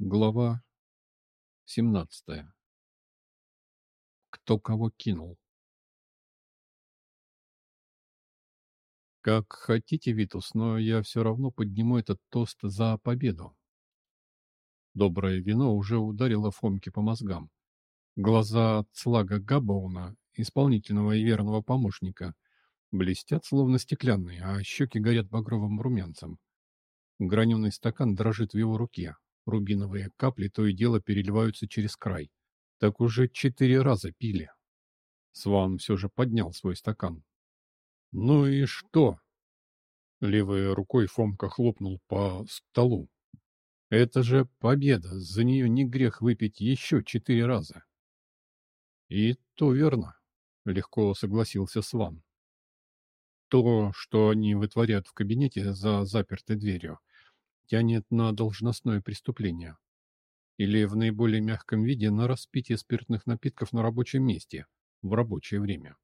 Глава 17. Кто кого кинул? Как хотите, Витус, но я все равно подниму этот тост за победу. Доброе вино уже ударило Фомке по мозгам. Глаза Цлага Габауна, исполнительного и верного помощника, блестят словно стеклянные, а щеки горят багровым румянцем. Граненый стакан дрожит в его руке, Рубиновые капли то и дело переливаются через край. Так уже четыре раза пили. Сван все же поднял свой стакан. «Ну и что?» Левой рукой Фомка хлопнул по столу. «Это же победа! За нее не грех выпить еще четыре раза!» «И то верно», — легко согласился Сван. «То, что они вытворяют в кабинете за запертой дверью, тянет на должностное преступление. Или в наиболее мягком виде на распитие спиртных напитков на рабочем месте, в рабочее время.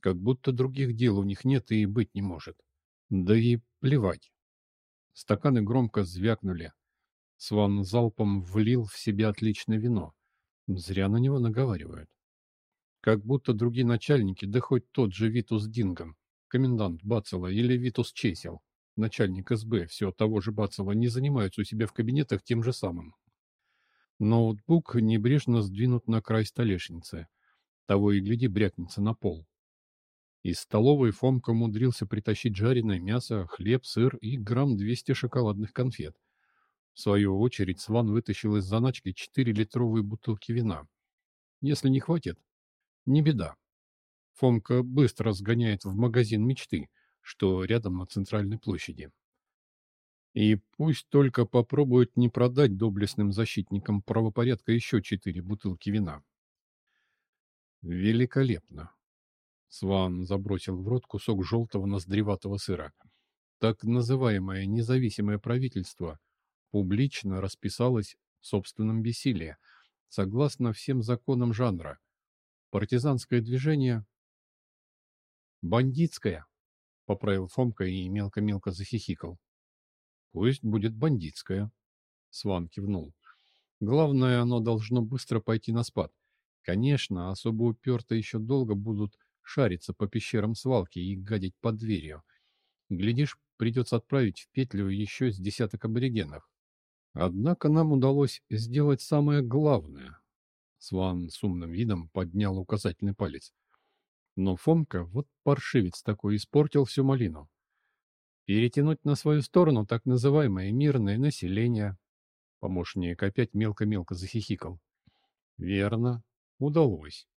Как будто других дел у них нет и быть не может. Да и плевать. Стаканы громко звякнули. Сван залпом влил в себя отличное вино. Зря на него наговаривают. Как будто другие начальники, да хоть тот же Витус Дингом, комендант Бацела или Витус Чесел, начальник СБ все того же Бацева, не занимаются у себя в кабинетах тем же самым. Ноутбук небрежно сдвинут на край столешницы. Того и гляди брякнется на пол. Из столовой Фомка умудрился притащить жареное мясо, хлеб, сыр и грамм 200 шоколадных конфет. В свою очередь Сван вытащил из заначки 4-литровые бутылки вина. Если не хватит, не беда. Фомка быстро сгоняет в магазин мечты – что рядом на центральной площади. И пусть только попробуют не продать доблестным защитникам правопорядка еще четыре бутылки вина. Великолепно. Сван забросил в рот кусок желтого ноздреватого сыра. Так называемое независимое правительство публично расписалось в собственном бессилии, согласно всем законам жанра. Партизанское движение... Бандитское, — поправил Фомка и мелко-мелко захихикал. «Пусть будет бандитское», — Сван кивнул. «Главное, оно должно быстро пойти на спад. Конечно, особо уперто еще долго будут шариться по пещерам свалки и гадить под дверью. Глядишь, придется отправить в петлю еще с десяток аборигенов. Однако нам удалось сделать самое главное». Сван с умным видом поднял указательный палец. Но Фомка, вот паршивец такой, испортил всю малину. Перетянуть на свою сторону так называемое мирное население. Помощник опять мелко-мелко захихикал. Верно, удалось.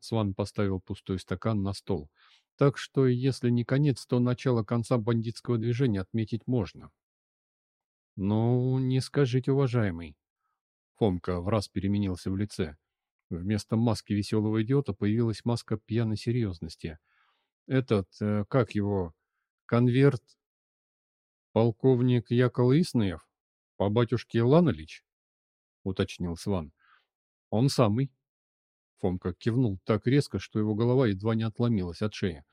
Сван поставил пустой стакан на стол. Так что, если не конец, то начало конца бандитского движения отметить можно. Ну, не скажите, уважаемый. Фомка в раз переменился в лице. Вместо маски веселого идиота появилась маска пьяной серьезности. Этот, э, как его, конверт, полковник Якол Иснаев, по батюшке Ланович, уточнил Сван. Он самый. Фомка кивнул так резко, что его голова едва не отломилась от шеи.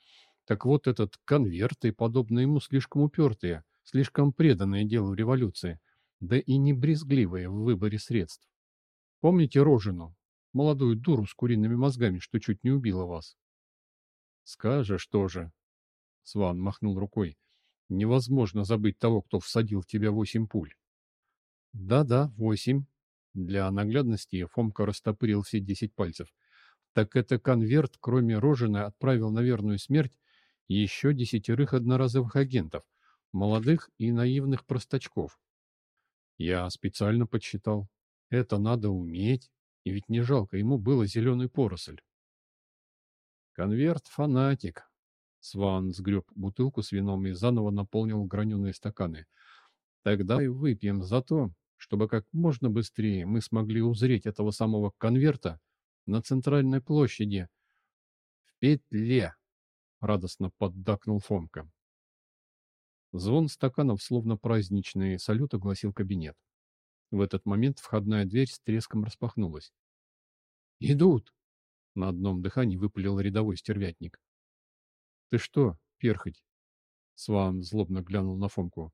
Так вот этот конверт и подобные ему слишком упертые, слишком преданные делу революции, да и не брезгливые в выборе средств. Помните Рожину, молодую дуру с куриными мозгами, что чуть не убила вас. Скажешь тоже. Сван махнул рукой. Невозможно забыть того, кто всадил в тебя восемь пуль. Да-да, восемь. Для наглядности Фомка растопырил все десять пальцев. Так это конверт, кроме Рожина, отправил на верную смерть еще десятерых одноразовых агентов, молодых и наивных простачков. Я специально подсчитал. Это надо уметь. И ведь не жалко ему было зеленую поросль. Конверт-фанатик. Сван сгреб бутылку с вином и заново наполнил граненые стаканы. Тогда и выпьем за то, чтобы как можно быстрее мы смогли узреть этого самого конверта на центральной площади. В петле! Радостно поддакнул Фомка. Звон стаканов, словно праздничный салют, огласил кабинет. В этот момент входная дверь с треском распахнулась. «Идут!» — на одном дыхании выпалил рядовой стервятник. «Ты что, перхоть?» Сван злобно глянул на Фомку.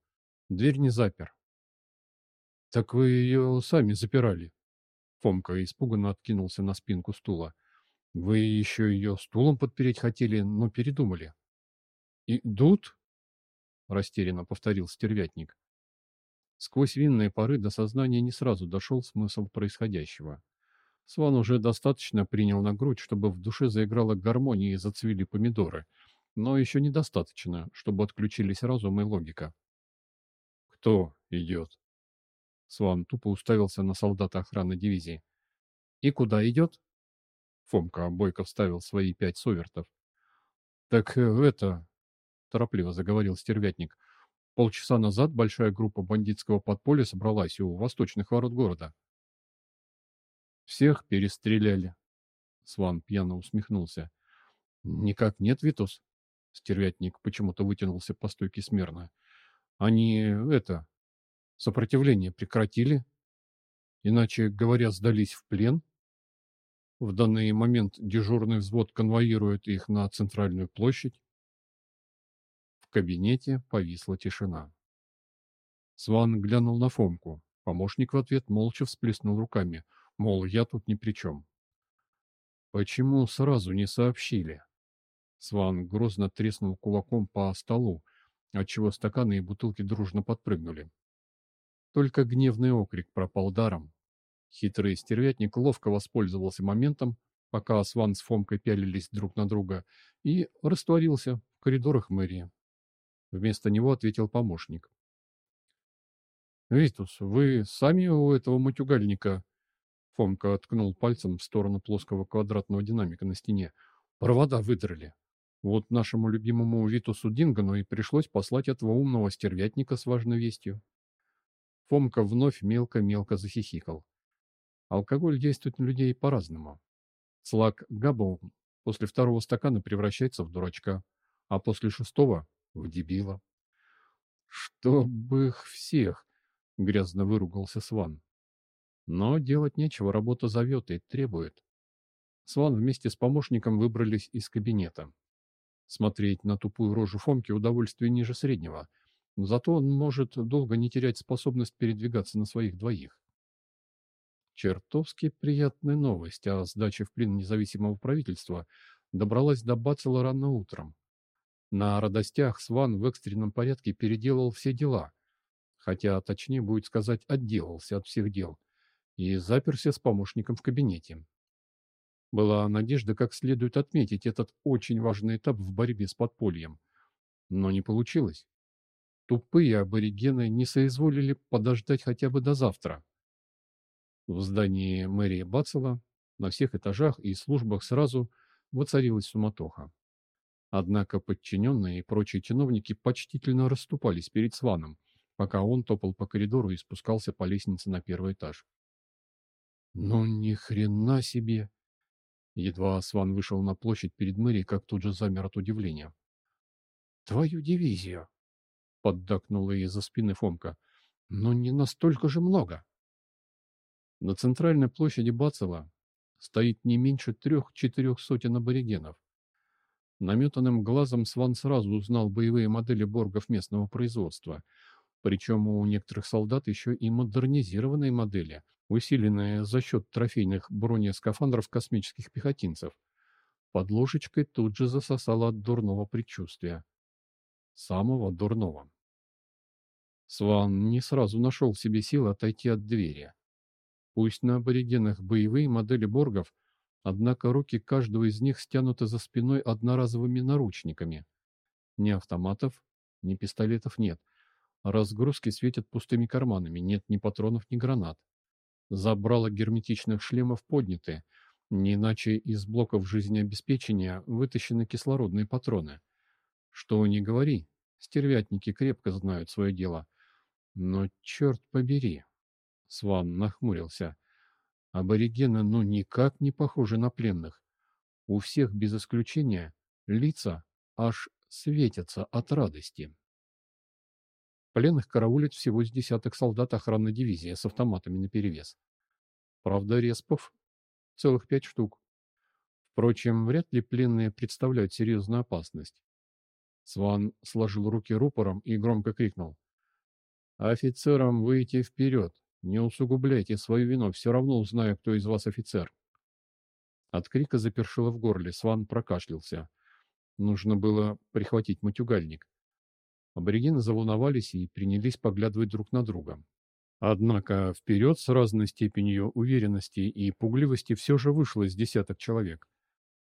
«Дверь не запер». Так вы ее сами запирали. Фомка испуганно откинулся на спинку стула. Вы еще ее стулом подпереть хотели, но передумали. «Идут?» — растерянно повторил стервятник. Сквозь винные поры до сознания не сразу дошел смысл происходящего. Сван уже достаточно принял на грудь, чтобы в душе заиграла гармония и зацвели помидоры, но еще недостаточно, чтобы отключились разум и логика. «Кто идет?» Сван тупо уставился на солдата охраны дивизии. «И куда идет?» Фомка бойко вставил свои пять совертов. «Так э, это...» — торопливо заговорил стервятник. «Полчаса назад большая группа бандитского подполья собралась у восточных ворот города». «Всех перестреляли». Сван пьяно усмехнулся. «Никак нет, Витус?» Стервятник почему-то вытянулся по стойке смирно. «Они, это, сопротивление прекратили, иначе говоря, сдались в плен. В данный момент дежурный взвод конвоирует их на центральную площадь. Кабинете повисла тишина. Сван глянул на Фомку. Помощник в ответ молча всплеснул руками, мол, я тут ни при чем. «Почему сразу не сообщили?» Сван грозно треснул кулаком по столу, отчего стаканы и бутылки дружно подпрыгнули. Только гневный окрик пропал даром. Хитрый стервятник ловко воспользовался моментом, пока Сван с Фомкой пялились друг на друга, и растворился в коридорах мэрии. Вместо него ответил помощник. «Витус, вы сами у этого матюгальника?» Фомка ткнул пальцем в сторону плоского квадратного динамика на стене. «Провода выдрали. Вот нашему любимому Витусу Дингану и пришлось послать этого умного стервятника с важной вестью». Фомка вновь мелко-мелко захихикал. Алкоголь действует на людей по-разному. Слаг Габбл после второго стакана превращается в дурачка, а после шестого — в дебила. «Чтоб их всех!» — грязно выругался Сван. Но делать нечего, работа зовет и требует. Сван вместе с помощником выбрались из кабинета. Смотреть на тупую рожу Фомки удовольствие ниже среднего — Зато он может долго не терять способность передвигаться на своих двоих. Чертовски приятная новость о сдаче в плен независимого правительства добралась до Бацела рано утром. На радостях Сван в экстренном порядке переделал все дела, хотя точнее будет сказать отделался от всех дел, и заперся с помощником в кабинете. Была надежда как следует отметить этот очень важный этап в борьбе с подпольем, но не получилось. Тупые аборигены не соизволили подождать хотя бы до завтра. В здании мэрии Бацела на всех этажах и службах сразу воцарилась суматоха. Однако подчиненные и прочие чиновники почтительно расступались перед Сваном, пока он топал по коридору и спускался по лестнице на первый этаж. «Ну ни хрена себе!» Едва Сван вышел на площадь перед мэрией, как тут же замер от удивления. «Твою дивизию!» — поддакнула из-за спины Фомка. «Но не настолько же много». На центральной площади Бацела стоит не меньше трех-четырех сотен аборигенов. Наметанным глазом Сван сразу узнал боевые модели боргов местного производства, причем у некоторых солдат еще и модернизированные модели, усиленные за счет трофейных бронескафандров космических пехотинцев. Под ложечкой тут же засосало от дурного предчувствия самого дурного. Сван не сразу нашел в себе силы отойти от двери. Пусть на аборигенах боевые модели боргов, однако руки каждого из них стянуты за спиной одноразовыми наручниками. Ни автоматов, ни пистолетов нет. Разгрузки светят пустыми карманами, нет ни патронов, ни гранат. Забрала герметичных шлемов подняты, не иначе из блоков жизнеобеспечения вытащены кислородные патроны. Что ни говори, стервятники крепко знают свое дело. Но черт побери, Сван нахмурился. Аборигены ну никак не похожи на пленных. У всех без исключения лица аж светятся от радости. Пленных караулит всего с десяток солдат охранной дивизии с автоматами наперевес. Правда, респов целых пять штук. Впрочем, вряд ли пленные представляют серьезную опасность. Сван сложил руки рупором и громко крикнул. «Офицерам выйти вперед! Не усугубляйте свою вину, все равно узнаю, кто из вас офицер. От крика запершило в горле, Сван прокашлялся. Нужно было прихватить матюгальник. Аборигены заволновались и принялись поглядывать друг на друга. Однако вперед с разной степенью уверенности и пугливости все же вышло из десяток человек.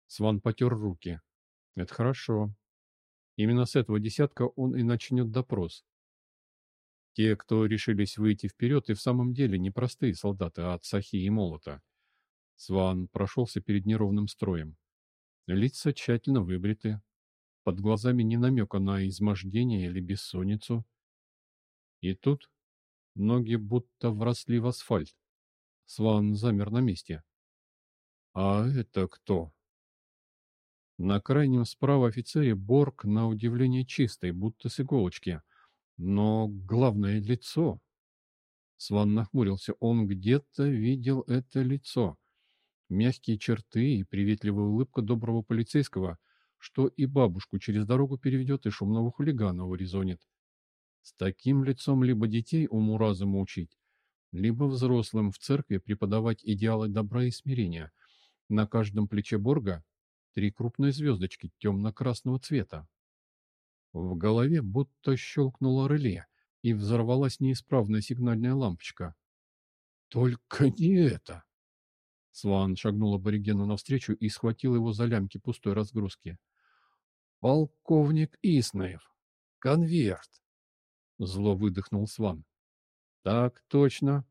Сван потер руки. Это хорошо. Именно с этого десятка он и начнет допрос. Те, кто решились выйти вперед, и в самом деле не простые солдаты, а от сахи и молота. Сван прошелся перед неровным строем. Лица тщательно выбриты. Под глазами не намека на измождение или бессонницу. И тут ноги будто вросли в асфальт. Сван замер на месте. «А это кто?» На крайнем справа офицере Борг на удивление чистый, будто с иголочки. Но главное — лицо. Сван нахмурился. Он где-то видел это лицо. Мягкие черты и приветливая улыбка доброго полицейского, что и бабушку через дорогу переведет, и шумного хулигана урезонит. С таким лицом либо детей уму-разуму учить, либо взрослым в церкви преподавать идеалы добра и смирения. На каждом плече Борга три крупные звездочки темно-красного цвета. В голове будто щелкнуло реле, и взорвалась неисправная сигнальная лампочка. «Только не это!» Сван шагнул аборигену навстречу и схватил его за лямки пустой разгрузки. «Полковник Иснаев! Конверт!» Зло выдохнул Сван. «Так точно!»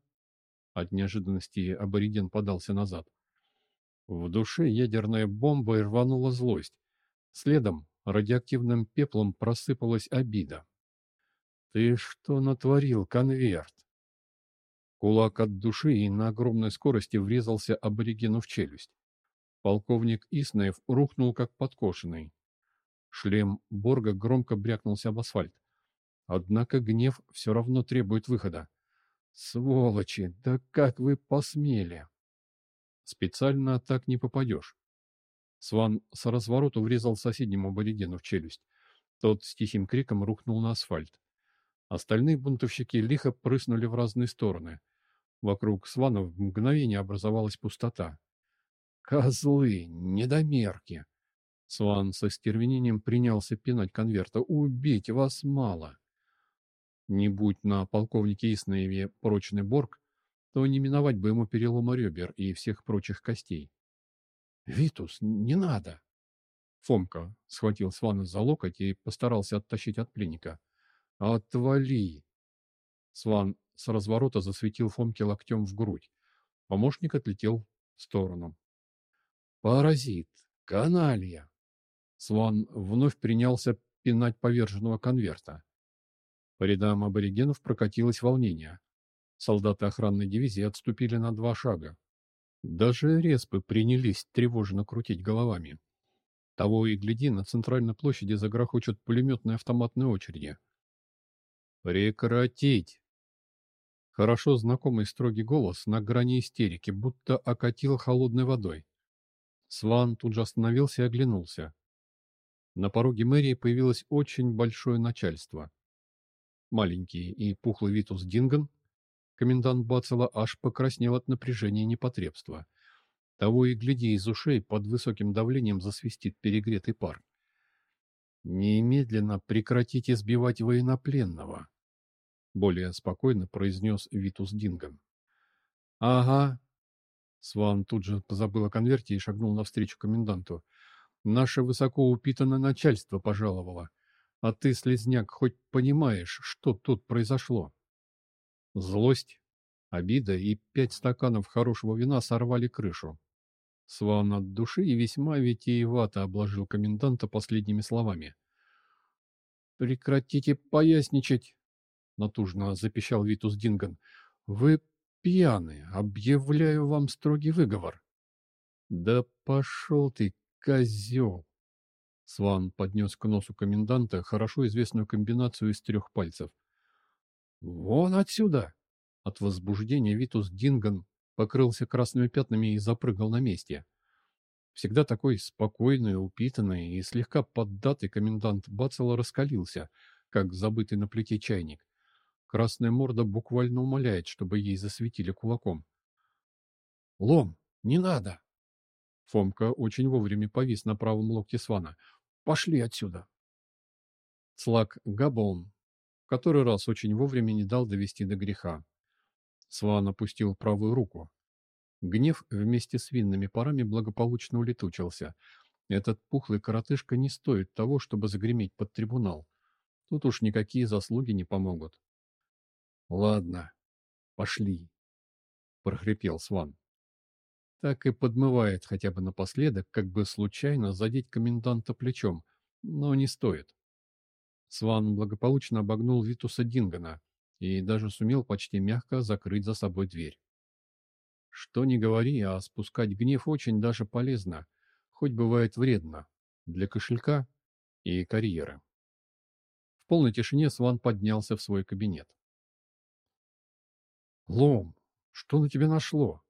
От неожиданности абориген подался назад. В душе ядерная бомба рванула злость. Следом радиоактивным пеплом просыпалась обида. «Ты что натворил, конверт?» Кулак от души и на огромной скорости врезался аборигену в челюсть. Полковник Иснаев рухнул как подкошенный. Шлем Борга громко брякнулся об асфальт. Однако гнев все равно требует выхода. «Сволочи! Да как вы посмели!» Специально так не попадешь. Сван с разворота врезал соседнему аборигену в челюсть. Тот с тихим криком рухнул на асфальт. Остальные бунтовщики лихо прыснули в разные стороны. Вокруг Свана в мгновение образовалась пустота. «Козлы! Недомерки!» Сван со стервенением принялся пинать конверта. «Убить вас мало!» Не будь на полковнике Иснаеве прочный борг, то не миновать бы ему перелома ребер и всех прочих костей. «Витус, не надо!» Фомка схватил Свана за локоть и постарался оттащить от пленника. «Отвали!» Сван с разворота засветил Фомке локтем в грудь. Помощник отлетел в сторону. «Паразит! Каналья!» Сван вновь принялся пинать поверженного конверта. По рядам аборигенов прокатилось волнение. Солдаты охранной дивизии отступили на два шага. Даже респы принялись тревожно крутить головами. Того и гляди, на центральной площади загрохочут пулеметные автоматные очереди. «Прекратить!» Хорошо знакомый строгий голос на грани истерики, будто окатил холодной водой. Сван тут же остановился и оглянулся. На пороге мэрии появилось очень большое начальство. Маленький и пухлый Витус Динган Комендант Бацела аж покраснел от напряжения и непотребства. Того и гляди, из ушей под высоким давлением засвистит перегретый пар. «Немедленно прекратите сбивать военнопленного», — более спокойно произнес Витус Динган. «Ага». Сван тут же позабыл о конверте и шагнул навстречу коменданту. «Наше высокоупитанное начальство пожаловало. А ты, слезняк, хоть понимаешь, что тут произошло?» Злость, обида и пять стаканов хорошего вина сорвали крышу. Сван от души и весьма витиевато обложил коменданта последними словами. «Прекратите поясничать!» — натужно запищал Витус Динган. «Вы пьяны! Объявляю вам строгий выговор!» «Да пошел ты, козел!» Сван поднес к носу коменданта хорошо известную комбинацию из трех пальцев — «Вон отсюда!» От возбуждения Витус Динган покрылся красными пятнами и запрыгал на месте. Всегда такой спокойный, упитанный и слегка поддатый комендант Бацела раскалился, как забытый на плите чайник. Красная морда буквально умоляет, чтобы ей засветили кулаком. «Лом, не надо!» Фомка очень вовремя повис на правом локте Свана. «Пошли отсюда!» Слаг Габоун который раз очень вовремя не дал довести до греха. Сван опустил правую руку. Гнев вместе с винными парами благополучно улетучился. Этот пухлый коротышка не стоит того, чтобы загреметь под трибунал. Тут уж никакие заслуги не помогут. — Ладно, пошли, — прохрипел Сван. Так и подмывает хотя бы напоследок, как бы случайно задеть коменданта плечом, но не стоит. Сван благополучно обогнул Витуса Дингана и даже сумел почти мягко закрыть за собой дверь. Что ни говори, а спускать гнев очень даже полезно, хоть бывает вредно, для кошелька и карьеры. В полной тишине Сван поднялся в свой кабинет. «Лом, что на тебя нашло?»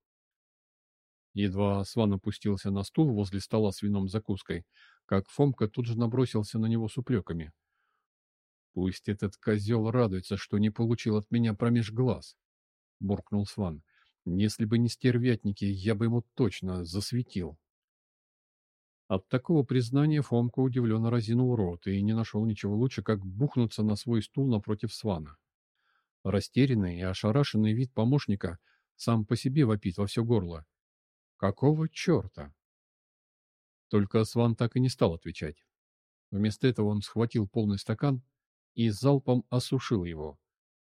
Едва Сван опустился на стул возле стола с вином закуской, как Фомка тут же набросился на него с упреками – Пусть этот козел радуется, что не получил от меня промеж глаз, — буркнул Сван. Если бы не стервятники, я бы ему точно засветил. От такого признания Фомка удивленно разинул рот и не нашел ничего лучше, как бухнуться на свой стул напротив Свана. Растерянный и ошарашенный вид помощника сам по себе вопит во все горло. Какого черта? Только Сван так и не стал отвечать. Вместо этого он схватил полный стакан и залпом осушил его.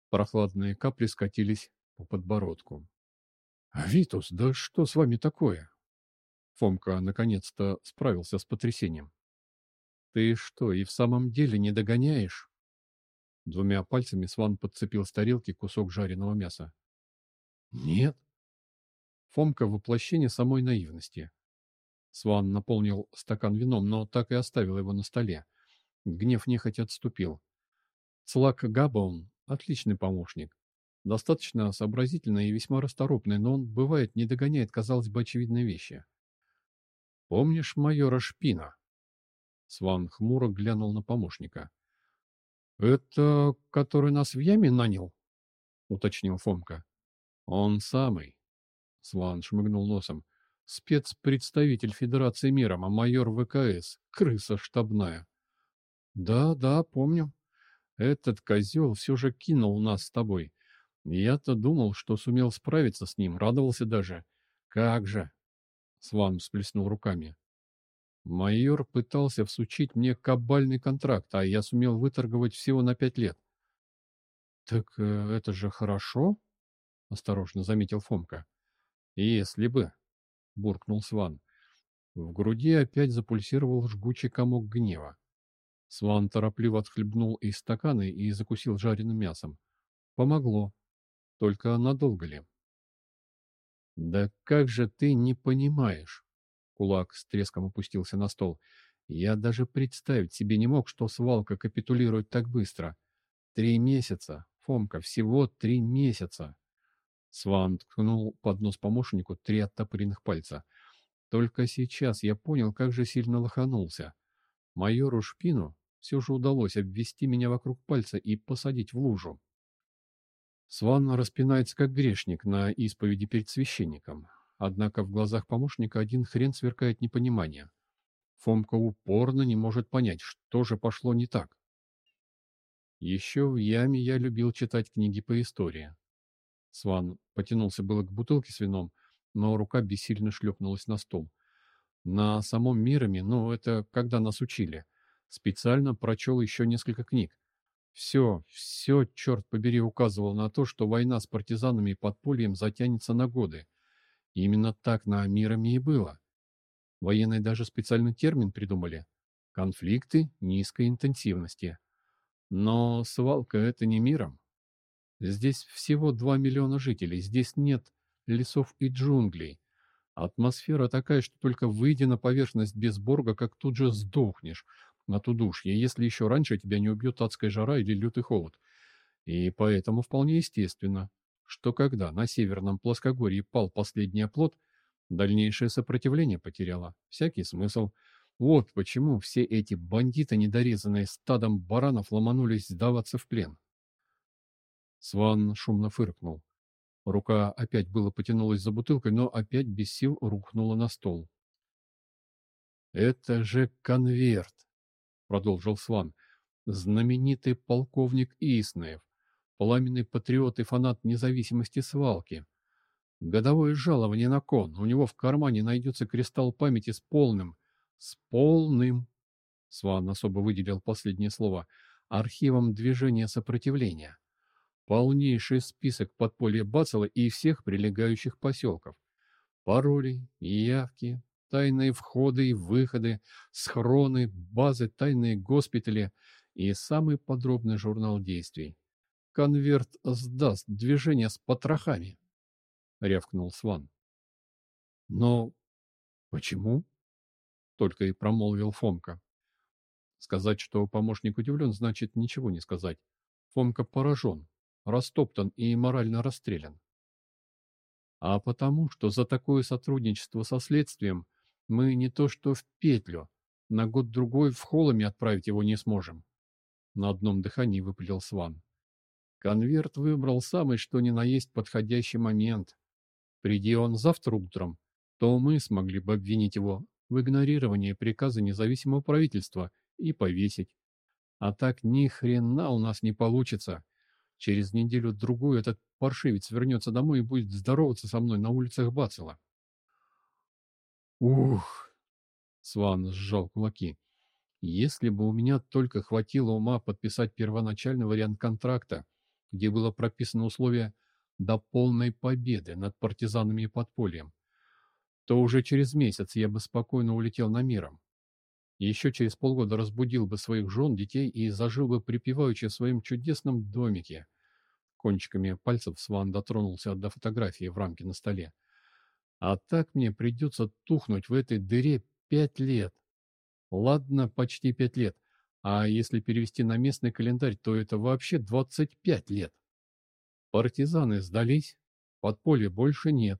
Прохладные капли скатились по подбородку. «Витус, да что с вами такое?» Фомка наконец-то справился с потрясением. «Ты что, и в самом деле не догоняешь?» Двумя пальцами Сван подцепил с тарелки кусок жареного мяса. «Нет». Фомка — воплощение самой наивности. Сван наполнил стакан вином, но так и оставил его на столе. Гнев нехотя отступил. Слак Габаун – отличный помощник. Достаточно сообразительный и весьма расторопный, но он, бывает, не догоняет, казалось бы, очевидные вещи. «Помнишь майора Шпина?» Сван хмуро глянул на помощника. «Это который нас в яме нанял?» — уточнил Фомка. «Он самый», — Сван шмыгнул носом. «Спецпредставитель Федерации мира, а майор ВКС, крыса штабная». «Да, да, помню», этот козел все же кинул нас с тобой. Я-то думал, что сумел справиться с ним, радовался даже. Как же!» Сван всплеснул руками. «Майор пытался всучить мне кабальный контракт, а я сумел выторговать всего на пять лет». «Так э, это же хорошо?» — осторожно заметил Фомка. «Если бы», — буркнул Сван. В груди опять запульсировал жгучий комок гнева. Сван торопливо отхлебнул из стакана и закусил жареным мясом. Помогло. Только надолго ли? «Да как же ты не понимаешь?» Кулак с треском опустился на стол. «Я даже представить себе не мог, что свалка капитулирует так быстро. Три месяца, Фомка, всего три месяца!» Сван ткнул под нос помощнику три оттопыренных пальца. «Только сейчас я понял, как же сильно лоханулся. Майору Шпину все же удалось обвести меня вокруг пальца и посадить в лужу. Сван распинается как грешник на исповеди перед священником, однако в глазах помощника один хрен сверкает непонимание. Фомка упорно не может понять, что же пошло не так. Еще в яме я любил читать книги по истории. Сван потянулся было к бутылке с вином, но рука бессильно шлепнулась на стол. На самом Мироме, ну, это когда нас учили. Специально прочел еще несколько книг. Все, все, черт побери, указывало на то, что война с партизанами и подпольем затянется на годы. Именно так на Мироме и было. Военные даже специальный термин придумали. Конфликты низкой интенсивности. Но свалка — это не миром. Здесь всего два миллиона жителей, здесь нет лесов и джунглей. Атмосфера такая, что только выйдя на поверхность без борга, как тут же сдохнешь от удушья, если еще раньше тебя не убьет адская жара или лютый холод. И поэтому вполне естественно, что когда на северном плоскогорье пал последний оплот, дальнейшее сопротивление потеряло всякий смысл. Вот почему все эти бандиты, недорезанные стадом баранов, ломанулись сдаваться в плен. Сван шумно фыркнул. Рука опять было потянулась за бутылкой, но опять без сил рухнула на стол. «Это же конверт!» — продолжил Сван. «Знаменитый полковник Иснаев, пламенный патриот и фанат независимости свалки. Годовое жалование на кон. У него в кармане найдется кристалл памяти с полным, с полным, Сван особо выделил последнее слово, архивом движения сопротивления. Полнейший список подполья Бацела и всех прилегающих поселков. Пароли, явки, тайные входы и выходы, схроны, базы, тайные госпитали и самый подробный журнал действий. Конверт сдаст движение с потрохами, — рявкнул Сван. Но почему? — только и промолвил Фомка. Сказать, что помощник удивлен, значит ничего не сказать. Фомка поражен, растоптан и морально расстрелян. А потому, что за такое сотрудничество со следствием мы не то что в петлю, на год-другой в холоме отправить его не сможем. На одном дыхании выпалил Сван. Конверт выбрал самый что ни на есть подходящий момент. Приди он завтра утром, то мы смогли бы обвинить его в игнорировании приказа независимого правительства и повесить. А так ни хрена у нас не получится. Через неделю-другую этот паршивец вернется домой и будет здороваться со мной на улицах Бацела. Ух! Сван сжал кулаки. Если бы у меня только хватило ума подписать первоначальный вариант контракта, где было прописано условие до полной победы над партизанами и подпольем, то уже через месяц я бы спокойно улетел на миром. Еще через полгода разбудил бы своих жен, детей и зажил бы припеваючи в своем чудесном домике. Кончиками пальцев Сван дотронулся до фотографии в рамке на столе. А так мне придется тухнуть в этой дыре пять лет. Ладно, почти пять лет. А если перевести на местный календарь, то это вообще двадцать пять лет. Партизаны сдались, подполья больше нет.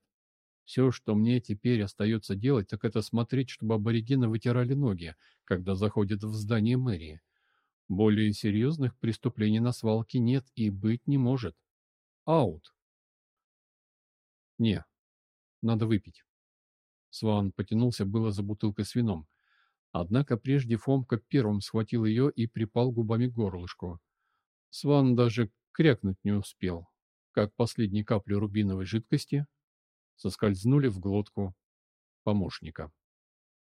Все, что мне теперь остается делать, так это смотреть, чтобы аборигены вытирали ноги, когда заходят в здание мэрии. Более серьезных преступлений на свалке нет и быть не может. Аут. Не, надо выпить. Сван потянулся было за бутылкой с вином. Однако прежде Фомка первым схватил ее и припал губами к горлышку. Сван даже крякнуть не успел, как последние капли рубиновой жидкости соскользнули в глотку помощника.